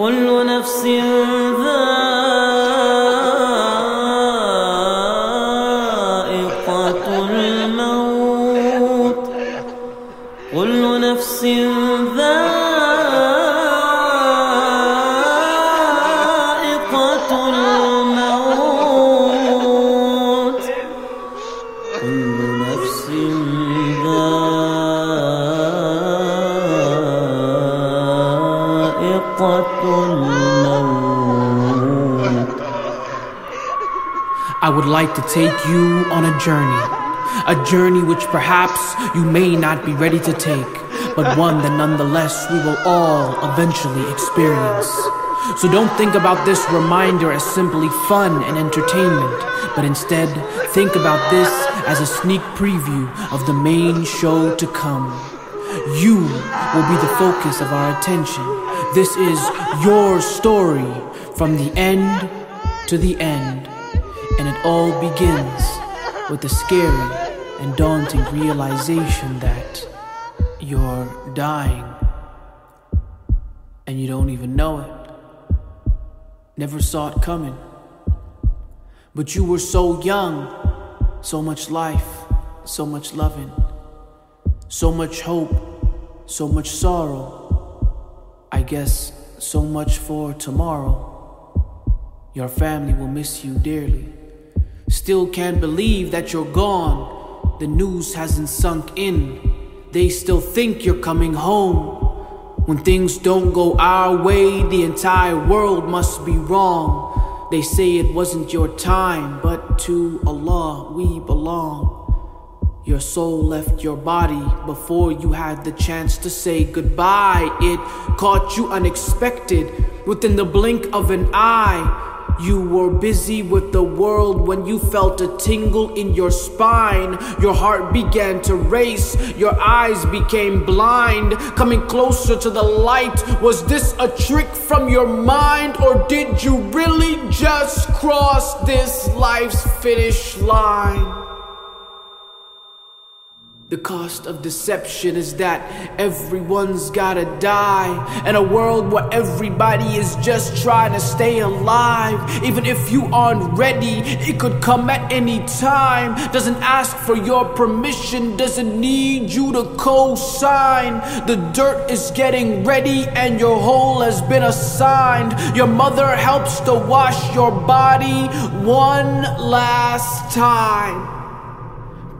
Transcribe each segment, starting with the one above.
كل نفس ذائقة ذائقة الموت I would like to take you on a journey. A journey which perhaps you may not be ready to take, but one that nonetheless we will all eventually experience. So don't think about this reminder as simply fun and entertainment, but instead think about this as a sneak preview of the main show to come. You will be the focus of our attention. This is your story from the end to the end. And it all begins with the scary and daunting realization that you're dying. And you don't even know it. Never saw it coming. But you were so young, so much life, so much loving, so much hope, so much sorrow. I guess so much for tomorrow. Your family will miss you dearly. Still can't believe that you're gone. The news hasn't sunk in. They still think you're coming home. When things don't go our way, the entire world must be wrong. They say it wasn't your time, but to Allah we belong. Your soul left your body before you had the chance to say goodbye. It caught you unexpected within the blink of an eye. You were busy with the world when you felt a tingle in your spine. Your heart began to race, your eyes became blind. Coming closer to the light, was this a trick from your mind? Or did you really just cross this life's finish line? The cost of deception is that everyone's gotta die. In a world where everybody is just trying to stay alive. Even if you aren't ready, it could come at any time. Doesn't ask for your permission, doesn't need you to co sign. The dirt is getting ready and your hole has been assigned. Your mother helps to wash your body one last time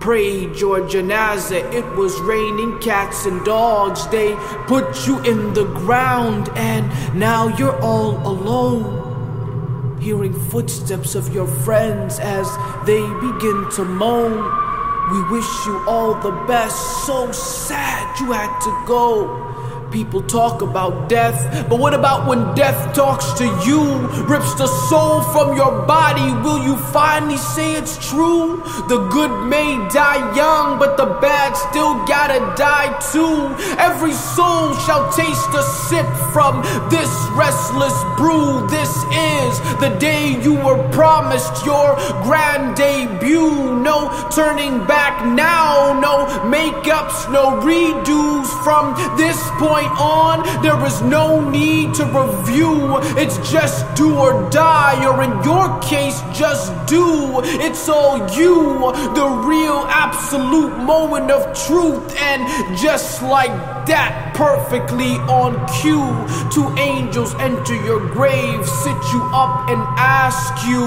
prayed your janazah. It was raining cats and dogs. They put you in the ground, and now you're all alone. Hearing footsteps of your friends as they begin to moan. We wish you all the best. So sad you had to go. People talk about death, but what about when death talks to you? Rips the soul from your body. Will you finally say it's true? The good may die young, but the bad still gotta die too. Every soul shall taste a sip from this restless brew. This is the day you were promised your grand debut. No turning back now, no makeups, no redos from this point on, there is no need to review. It's just do or die, or in your case, just do. It's all you, the real absolute moment of truth. And just like that, perfectly on cue, two angels enter your grave, sit you up, and ask you,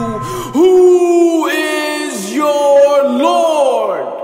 Who is your Lord?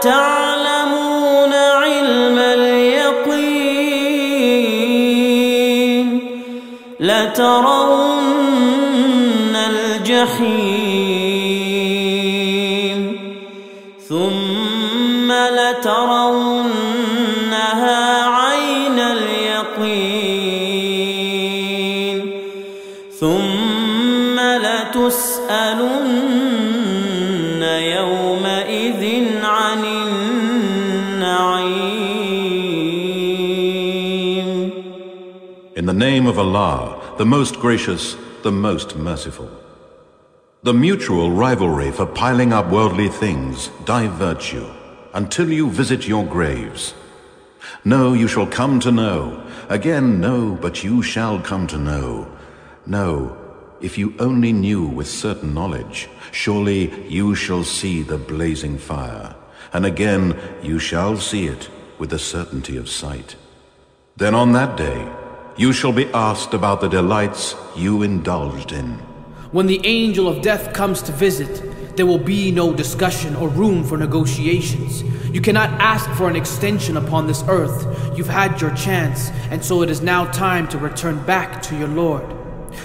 تعلمون علم اليقين لترون الجحيم ثم لترونها name of Allah, the most gracious, the most merciful. The mutual rivalry for piling up worldly things diverts you until you visit your graves. No, you shall come to know. Again, no, but you shall come to know. No, if you only knew with certain knowledge, surely you shall see the blazing fire. And again, you shall see it with the certainty of sight. Then on that day, you shall be asked about the delights you indulged in. When the angel of death comes to visit, there will be no discussion or room for negotiations. You cannot ask for an extension upon this earth. You've had your chance, and so it is now time to return back to your Lord.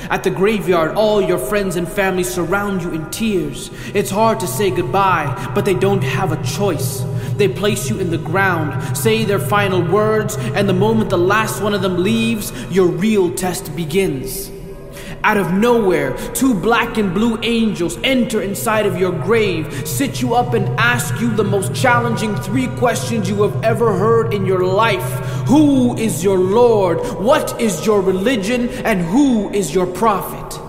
At the graveyard, all your friends and family surround you in tears. It's hard to say goodbye, but they don't have a choice. They place you in the ground, say their final words, and the moment the last one of them leaves, your real test begins. Out of nowhere, two black and blue angels enter inside of your grave, sit you up, and ask you the most challenging three questions you have ever heard in your life Who is your Lord? What is your religion? And who is your prophet?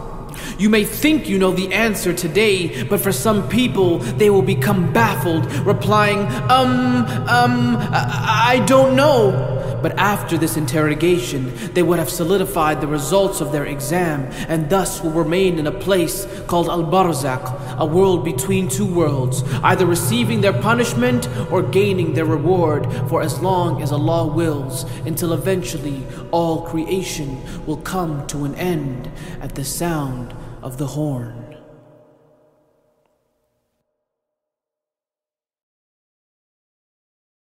You may think you know the answer today, but for some people, they will become baffled, replying, Um, um, I, I don't know. But after this interrogation, they would have solidified the results of their exam and thus will remain in a place called Al Barzakh, a world between two worlds, either receiving their punishment or gaining their reward for as long as Allah wills, until eventually all creation will come to an end at the sound of the horn.